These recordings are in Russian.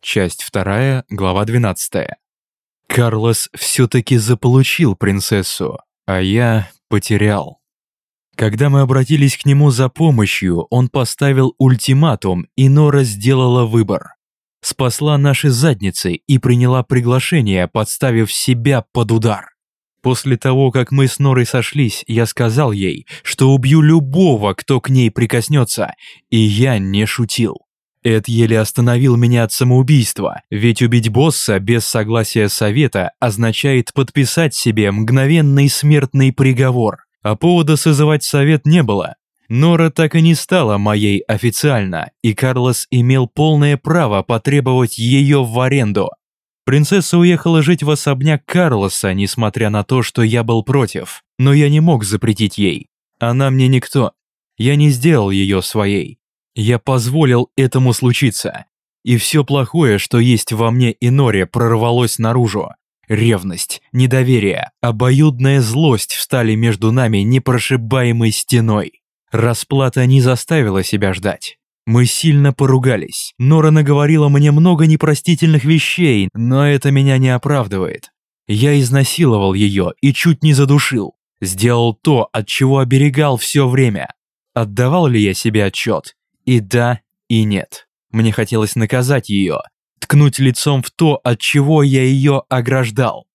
Часть 2, глава 12. Карлос все-таки заполучил принцессу, а я потерял. Когда мы обратились к нему за помощью, он поставил ультиматум, и Нора сделала выбор. Спасла наши задницы и приняла приглашение, подставив себя под удар. После того, как мы с Норой сошлись, я сказал ей, что убью любого, кто к ней прикоснется, и я не шутил. Эд еле остановил меня от самоубийства, ведь убить босса без согласия совета означает подписать себе мгновенный смертный приговор, а повода созывать совет не было. Нора так и не стала моей официально, и Карлос имел полное право потребовать ее в аренду. Принцесса уехала жить в особняк Карлоса, несмотря на то, что я был против, но я не мог запретить ей. Она мне никто. Я не сделал ее своей. Я позволил этому случиться. И все плохое, что есть во мне и Норе, прорвалось наружу. Ревность, недоверие, обоюдная злость встали между нами непрошибаемой стеной. Расплата не заставила себя ждать. Мы сильно поругались. Нора наговорила мне много непростительных вещей, но это меня не оправдывает. Я изнасиловал ее и чуть не задушил. Сделал то, от чего оберегал все время. Отдавал ли я себе отчет? И да, и нет. Мне хотелось наказать ее, ткнуть лицом в то, от чего я ее ограждал.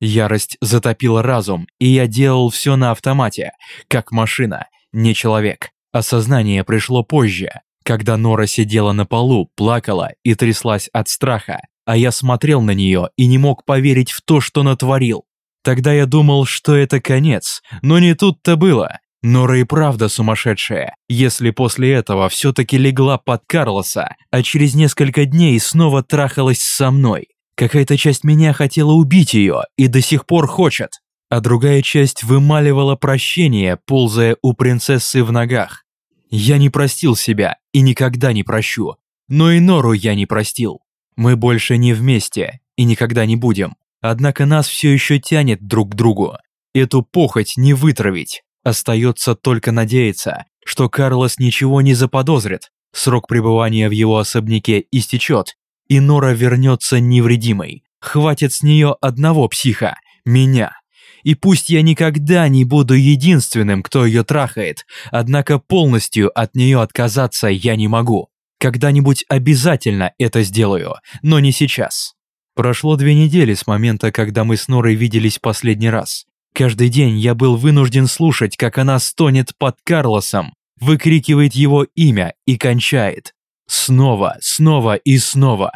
Ярость затопила разум, и я делал все на автомате, как машина, не человек. Осознание пришло позже, когда Нора сидела на полу, плакала и тряслась от страха, а я смотрел на нее и не мог поверить в то, что натворил. Тогда я думал, что это конец, но не тут-то было. Нора и правда сумасшедшая, если после этого все-таки легла под Карлоса, а через несколько дней снова трахалась со мной. Какая-то часть меня хотела убить ее и до сих пор хочет, а другая часть вымаливала прощение, ползая у принцессы в ногах. Я не простил себя и никогда не прощу. Но и Нору я не простил. Мы больше не вместе и никогда не будем. Однако нас все еще тянет друг к другу. Эту похоть не вытравить. Остается только надеяться, что Карлос ничего не заподозрит. Срок пребывания в его особняке истечет, и Нора вернется невредимой. Хватит с нее одного психа, меня. И пусть я никогда не буду единственным, кто ее трахает, однако полностью от нее отказаться я не могу. Когда-нибудь обязательно это сделаю, но не сейчас. Прошло две недели с момента, когда мы с Норой виделись последний раз. Каждый день я был вынужден слушать, как она стонет под Карлосом, выкрикивает его имя и кончает. Снова, снова и снова.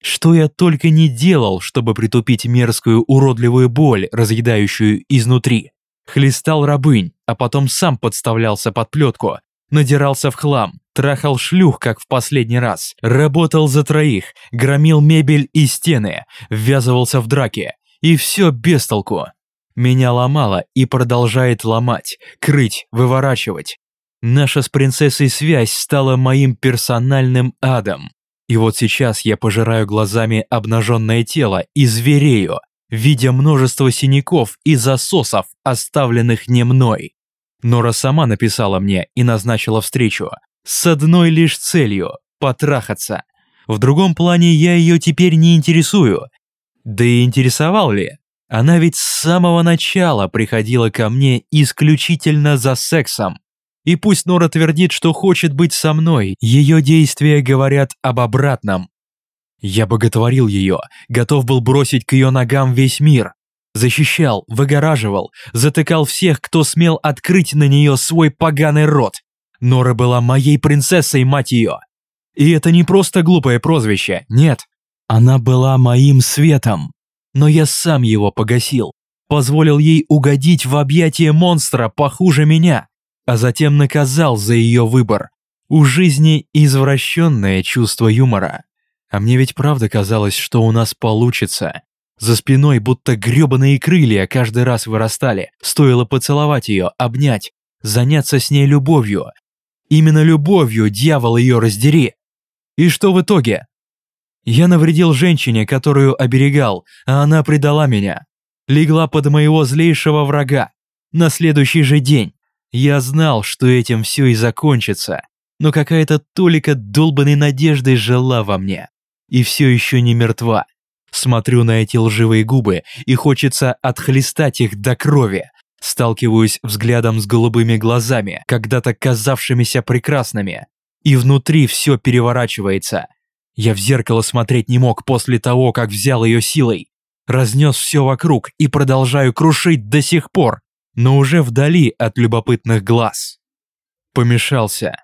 Что я только не делал, чтобы притупить мерзкую уродливую боль, разъедающую изнутри. Хлестал рабынь, а потом сам подставлялся под плетку, надирался в хлам, трахал шлюх, как в последний раз, работал за троих, громил мебель и стены, ввязывался в драки. И все без толку. Меня ломало и продолжает ломать, крыть, выворачивать. Наша с принцессой связь стала моим персональным адом. И вот сейчас я пожираю глазами обнаженное тело и зверею, видя множество синяков и засосов, оставленных не мной. Нора сама написала мне и назначила встречу. С одной лишь целью – потрахаться. В другом плане я ее теперь не интересую. Да и интересовал ли? Она ведь с самого начала приходила ко мне исключительно за сексом. И пусть Нора твердит, что хочет быть со мной, ее действия говорят об обратном. Я боготворил ее, готов был бросить к ее ногам весь мир. Защищал, выгораживал, затыкал всех, кто смел открыть на нее свой поганый рот. Нора была моей принцессой, мать ее. И это не просто глупое прозвище, нет. Она была моим светом. Но я сам его погасил. Позволил ей угодить в объятия монстра похуже меня а затем наказал за ее выбор. У жизни извращенное чувство юмора. А мне ведь правда казалось, что у нас получится. За спиной будто гребаные крылья каждый раз вырастали. Стоило поцеловать ее, обнять, заняться с ней любовью. Именно любовью, дьявол ее раздери. И что в итоге? Я навредил женщине, которую оберегал, а она предала меня. Легла под моего злейшего врага. На следующий же день. Я знал, что этим все и закончится, но какая-то толика долбанной надежды жила во мне. и все еще не мертва. Смотрю на эти лживые губы, и хочется отхлестать их до крови. Сталкиваюсь взглядом с голубыми глазами, когда-то казавшимися прекрасными. И внутри все переворачивается. Я в зеркало смотреть не мог после того, как взял ее силой. Разнес все вокруг и продолжаю крушить до сих пор, но уже вдали от любопытных глаз. Помешался.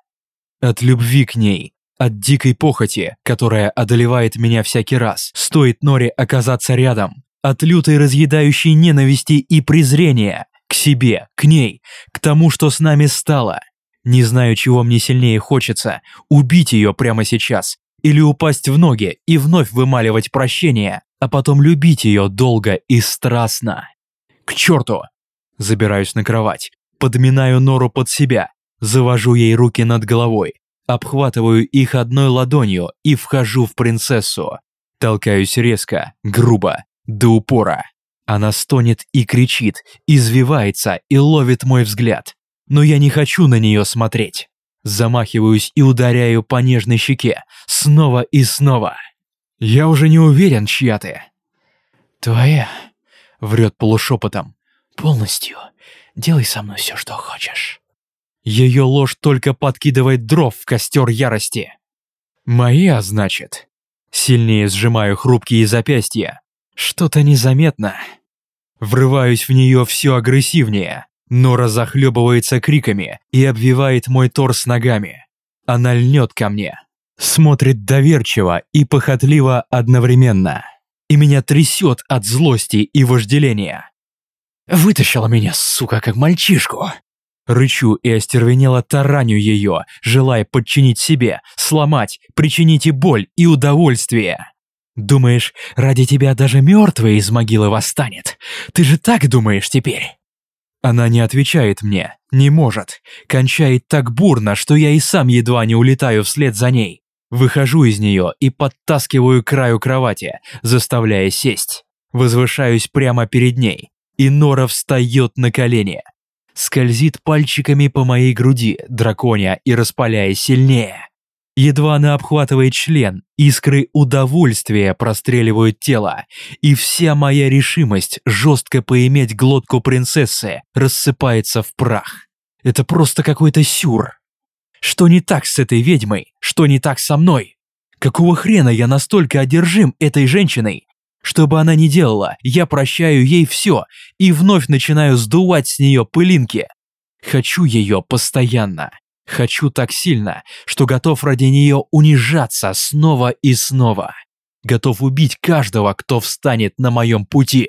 От любви к ней, от дикой похоти, которая одолевает меня всякий раз, стоит Норе оказаться рядом, от лютой разъедающей ненависти и презрения к себе, к ней, к тому, что с нами стало. Не знаю, чего мне сильнее хочется, убить ее прямо сейчас или упасть в ноги и вновь вымаливать прощение, а потом любить ее долго и страстно. К черту! Забираюсь на кровать, подминаю Нору под себя, завожу ей руки над головой, обхватываю их одной ладонью и вхожу в принцессу. Толкаюсь резко, грубо, до упора. Она стонет и кричит, извивается и ловит мой взгляд. Но я не хочу на нее смотреть. Замахиваюсь и ударяю по нежной щеке, снова и снова. Я уже не уверен, чья ты. Твоя, врет полушепотом. Полностью. Делай со мной все, что хочешь. Ее ложь только подкидывает дров в костер ярости. Моя, значит. Сильнее сжимаю хрупкие запястья. Что-то незаметно. Врываюсь в нее все агрессивнее. Нора захлебывается криками и обвивает мой торс ногами. Она льнет ко мне. Смотрит доверчиво и похотливо одновременно. И меня трясет от злости и вожделения. Вытащила меня, сука, как мальчишку. Рычу и остервенело тараню ее, желая подчинить себе, сломать, причинить и боль, и удовольствие. Думаешь, ради тебя даже мертвый из могилы восстанет? Ты же так думаешь теперь? Она не отвечает мне, не может, кончает так бурно, что я и сам едва не улетаю вслед за ней. Выхожу из нее и подтаскиваю краю кровати, заставляя сесть. Возвышаюсь прямо перед ней, и Нора встает на колени скользит пальчиками по моей груди, драконя и распаляя сильнее. Едва она обхватывает член, искры удовольствия простреливают тело, и вся моя решимость жестко поиметь глотку принцессы рассыпается в прах. Это просто какой-то сюр. Что не так с этой ведьмой? Что не так со мной? Какого хрена я настолько одержим этой женщиной, что бы она ни делала, я прощаю ей все и вновь начинаю сдувать с нее пылинки. Хочу ее постоянно. Хочу так сильно, что готов ради нее унижаться снова и снова. Готов убить каждого, кто встанет на моем пути.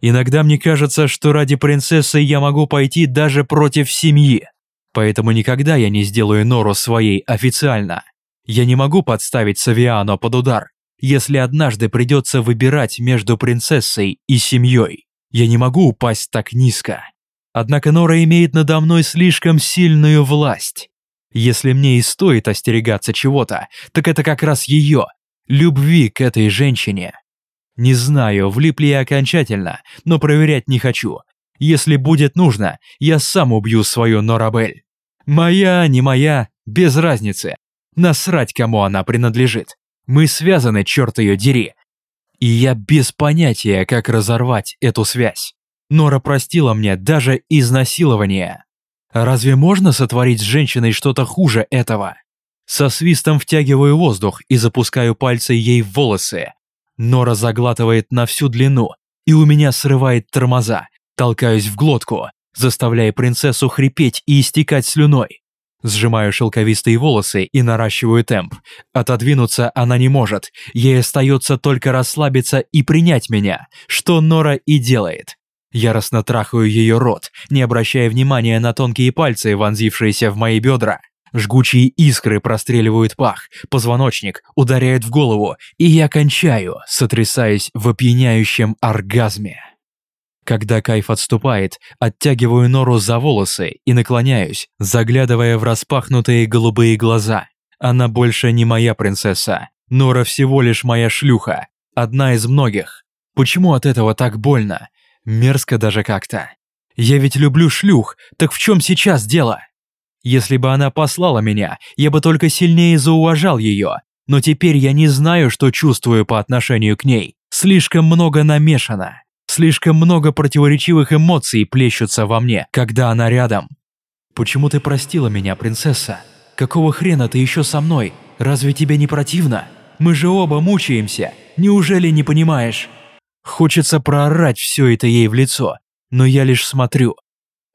Иногда мне кажется, что ради принцессы я могу пойти даже против семьи. Поэтому никогда я не сделаю Нору своей официально. Я не могу подставить Савиано под удар, если однажды придется выбирать между принцессой и семьей. Я не могу упасть так низко. Однако Нора имеет надо мной слишком сильную власть. Если мне и стоит остерегаться чего-то, так это как раз ее, любви к этой женщине. Не знаю, влип ли я окончательно, но проверять не хочу. Если будет нужно, я сам убью свою Норабель. Моя, не моя, без разницы. Насрать, кому она принадлежит. Мы связаны, черт ее дери. И я без понятия, как разорвать эту связь. Нора простила мне даже изнасилование. Разве можно сотворить с женщиной что-то хуже этого? Со свистом втягиваю воздух и запускаю пальцы ей в волосы. Нора заглатывает на всю длину, и у меня срывает тормоза. Толкаюсь в глотку, заставляя принцессу хрипеть и истекать слюной. Сжимаю шелковистые волосы и наращиваю темп. Отодвинуться она не может, ей остается только расслабиться и принять меня, что Нора и делает. Яростно трахаю ее рот, не обращая внимания на тонкие пальцы, вонзившиеся в мои бедра. Жгучие искры простреливают пах, позвоночник ударяет в голову, и я кончаю, сотрясаясь в опьяняющем оргазме. Когда кайф отступает, оттягиваю Нору за волосы и наклоняюсь, заглядывая в распахнутые голубые глаза. Она больше не моя принцесса. Нора всего лишь моя шлюха. Одна из многих. Почему от этого так больно? Мерзко даже как-то. Я ведь люблю шлюх, так в чем сейчас дело? Если бы она послала меня, я бы только сильнее зауважал ее, но теперь я не знаю, что чувствую по отношению к ней. Слишком много намешано. Слишком много противоречивых эмоций плещутся во мне, когда она рядом. Почему ты простила меня, принцесса? Какого хрена ты еще со мной? Разве тебе не противно? Мы же оба мучаемся. Неужели не понимаешь? Хочется проорать все это ей в лицо, но я лишь смотрю.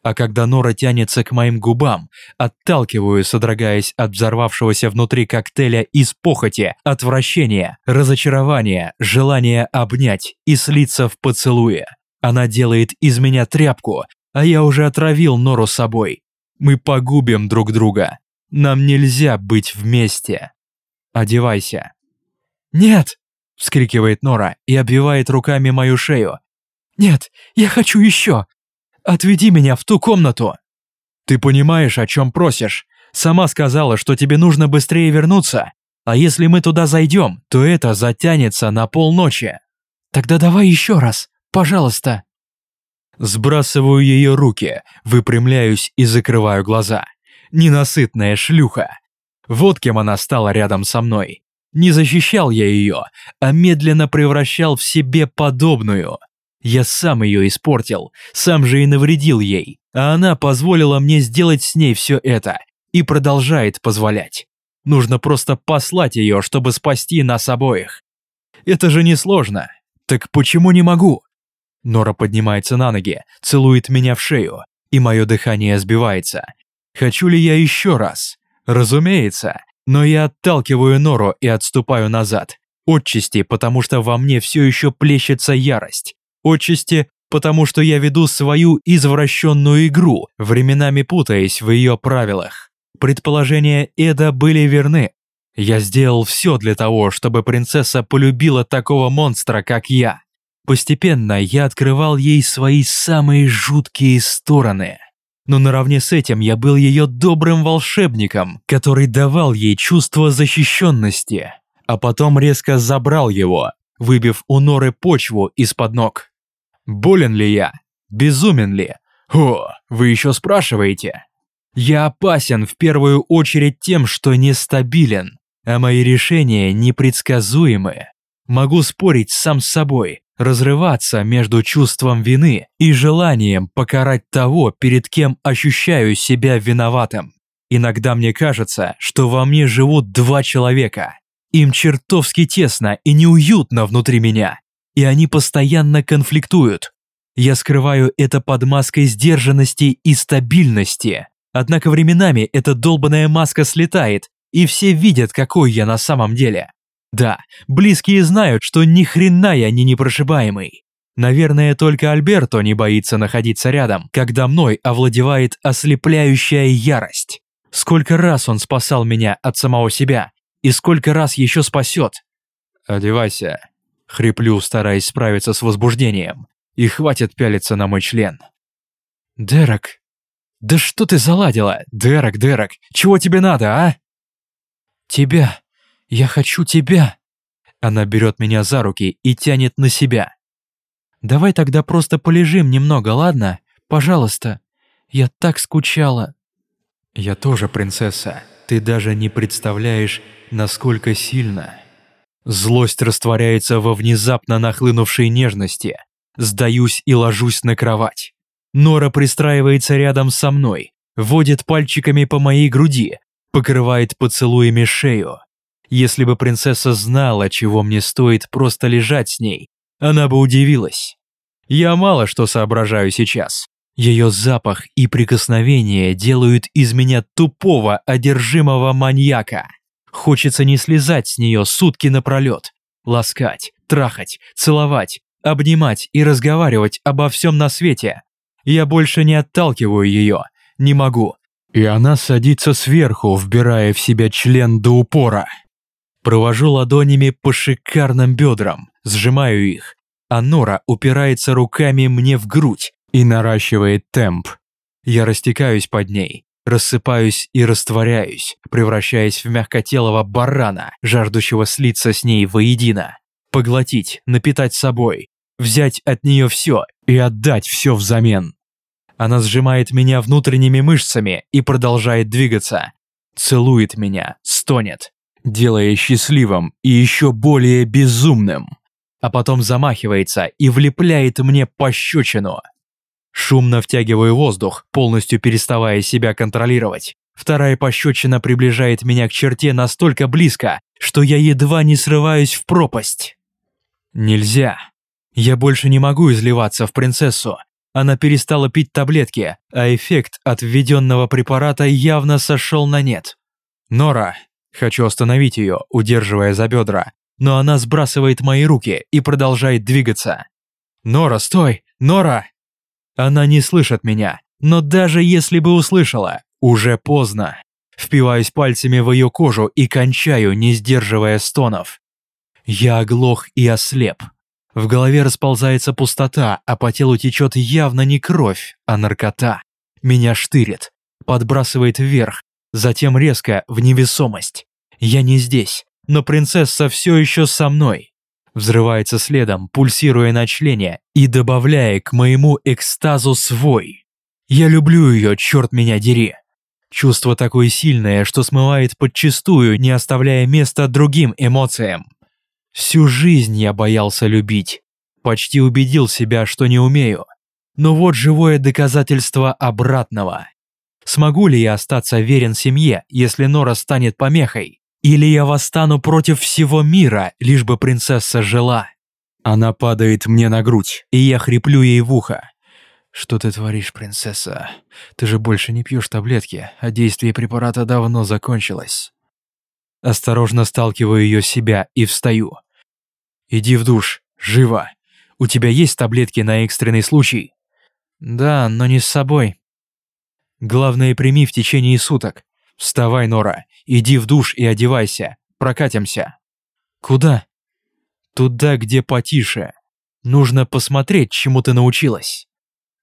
А когда Нора тянется к моим губам, отталкиваю, содрогаясь от взорвавшегося внутри коктейля из похоти, отвращения, разочарования, желания обнять и слиться в поцелуе. Она делает из меня тряпку, а я уже отравил Нору собой. Мы погубим друг друга. Нам нельзя быть вместе. Одевайся. «Нет!» – вскрикивает Нора и обвивает руками мою шею. «Нет, я хочу еще! Отведи меня в ту комнату!» «Ты понимаешь, о чем просишь? Сама сказала, что тебе нужно быстрее вернуться. А если мы туда зайдем, то это затянется на полночи». «Тогда давай еще раз, пожалуйста!» Сбрасываю ее руки, выпрямляюсь и закрываю глаза. Ненасытная шлюха. Вот кем она стала рядом со мной. Не защищал я ее, а медленно превращал в себе подобную. Я сам ее испортил, сам же и навредил ей, а она позволила мне сделать с ней все это и продолжает позволять. Нужно просто послать ее, чтобы спасти нас обоих. Это же несложно. Так почему не могу? Нора поднимается на ноги, целует меня в шею, и мое дыхание сбивается. Хочу ли я еще раз? Разумеется, но я отталкиваю Нору и отступаю назад. Отчасти, потому что во мне все еще плещется ярость. Отчасти, потому что я веду свою извращенную игру, временами путаясь в ее правилах. Предположения Эда были верны. Я сделал все для того, чтобы принцесса полюбила такого монстра, как я. Постепенно я открывал ей свои самые жуткие стороны. Но наравне с этим я был ее добрым волшебником, который давал ей чувство защищенности, а потом резко забрал его, выбив у Норы почву из-под ног. Болен ли я? Безумен ли? О, вы еще спрашиваете? Я опасен в первую очередь тем, что нестабилен, а мои решения непредсказуемы. Могу спорить сам с собой, разрываться между чувством вины и желанием покарать того, перед кем ощущаю себя виноватым. Иногда мне кажется, что во мне живут два человека. Им чертовски тесно и неуютно внутри меня, и они постоянно конфликтуют. Я скрываю это под маской сдержанности и стабильности. Однако временами эта долбанная маска слетает, и все видят, какой я на самом деле. Да, близкие знают, что ни хрена я не непрошибаемый. Наверное, только Альберто не боится находиться рядом, когда мной овладевает ослепляющая ярость. Сколько раз он спасал меня от самого себя, и сколько раз еще спасет. «Одевайся», — хриплю, стараясь справиться с возбуждением, и хватит пялиться на мой член. «Дерек, да что ты заладила? Дерек, Дерек, чего тебе надо, а?» «Тебя», «Я хочу тебя!» Она берет меня за руки и тянет на себя. «Давай тогда просто полежим немного, ладно? Пожалуйста. Я так скучала». «Я тоже принцесса. Ты даже не представляешь, насколько сильно». Злость растворяется во внезапно нахлынувшей нежности. Сдаюсь и ложусь на кровать. Нора пристраивается рядом со мной, водит пальчиками по моей груди, покрывает поцелуями шею. Если бы принцесса знала, чего мне стоит просто лежать с ней, она бы удивилась. Я мало что соображаю сейчас. Ее запах и прикосновение делают из меня тупого, одержимого маньяка. Хочется не слезать с нее сутки напролет. Ласкать, трахать, целовать, обнимать и разговаривать обо всем на свете. Я больше не отталкиваю ее, не могу. И она садится сверху, вбирая в себя член до упора. Провожу ладонями по шикарным бедрам, сжимаю их, а Нора упирается руками мне в грудь и наращивает темп. Я растекаюсь под ней, рассыпаюсь и растворяюсь, превращаясь в мягкотелого барана, жаждущего слиться с ней воедино. Поглотить, напитать собой, взять от нее все и отдать все взамен. Она сжимает меня внутренними мышцами и продолжает двигаться. Целует меня, стонет, делая счастливым и еще более безумным. А потом замахивается и влепляет мне пощечину. Шумно втягиваю воздух, полностью переставая себя контролировать. Вторая пощечина приближает меня к черте настолько близко, что я едва не срываюсь в пропасть. Нельзя. Я больше не могу изливаться в принцессу. Она перестала пить таблетки, а эффект от введенного препарата явно сошел на нет. Нора. Хочу остановить ее, удерживая за бедра, но она сбрасывает мои руки и продолжает двигаться. «Нора, стой! Нора!» Она не слышит меня, но даже если бы услышала, уже поздно. Впиваюсь пальцами в ее кожу и кончаю, не сдерживая стонов. Я оглох и ослеп. В голове расползается пустота, а по телу течет явно не кровь, а наркота. Меня штырит, подбрасывает вверх, затем резко в невесомость. Я не здесь, но принцесса все еще со мной. Взрывается следом, пульсируя на члене и добавляя к моему экстазу свой. Я люблю ее, черт меня дери. Чувство такое сильное, что смывает подчистую, не оставляя места другим эмоциям. Всю жизнь я боялся любить. Почти убедил себя, что не умею. Но вот живое доказательство обратного. Смогу ли я остаться верен семье, если Нора станет помехой? Или я восстану против всего мира, лишь бы принцесса жила? Она падает мне на грудь, и я хриплю ей в ухо. «Что ты творишь, принцесса? Ты же больше не пьешь таблетки, а действие препарата давно закончилось». Осторожно сталкиваю ее себя и встаю. «Иди в душ, живо. У тебя есть таблетки на экстренный случай?» «Да, но не с собой». «Главное, прими в течение суток. Вставай, Нора, иди в душ и одевайся. Прокатимся». «Куда?» «Туда, где потише. Нужно посмотреть, чему ты научилась».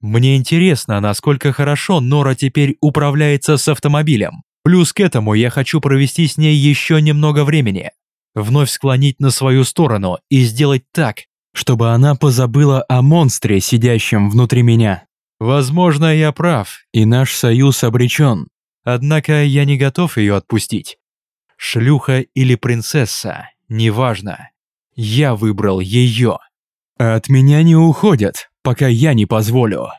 Мне интересно, насколько хорошо Нора теперь управляется с автомобилем. Плюс к этому я хочу провести с ней еще немного времени. Вновь склонить на свою сторону и сделать так, чтобы она позабыла о монстре, сидящем внутри меня. Возможно, я прав, и наш союз обречен. Однако я не готов ее отпустить. Шлюха или принцесса, неважно. Я выбрал ее. От меня не уходят пока я не позволю.